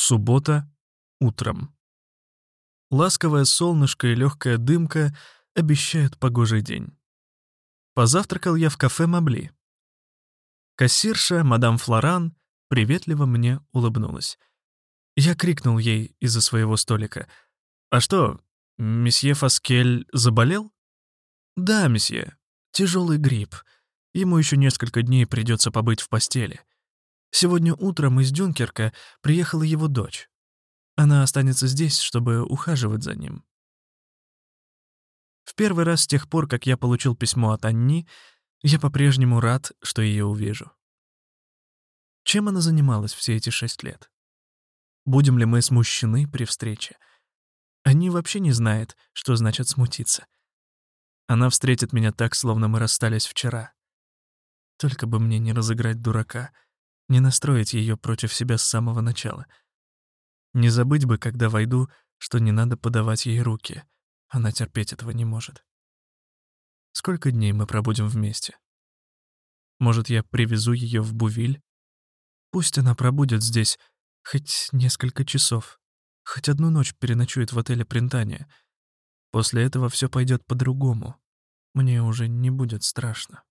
Суббота. Утром. Ласковое солнышко и легкая дымка обещают погожий день. Позавтракал я в кафе «Мабли». Кассирша, мадам Флоран, приветливо мне улыбнулась. Я крикнул ей из-за своего столика. «А что, месье Фаскель заболел?» «Да, месье. Тяжелый грипп. Ему еще несколько дней придется побыть в постели. Сегодня утром из Дюнкерка приехала его дочь. Она останется здесь, чтобы ухаживать за ним. В первый раз с тех пор, как я получил письмо от Анни, я по-прежнему рад, что ее увижу. Чем она занималась все эти шесть лет? Будем ли мы смущены при встрече? Анни вообще не знает, что значит смутиться. Она встретит меня так, словно мы расстались вчера. Только бы мне не разыграть дурака — не настроить ее против себя с самого начала. Не забыть бы, когда войду, что не надо подавать ей руки. Она терпеть этого не может. Сколько дней мы пробудем вместе? Может, я привезу ее в Бувиль? Пусть она пробудет здесь хоть несколько часов, хоть одну ночь переночует в отеле Принтания. После этого все пойдет по-другому. Мне уже не будет страшно.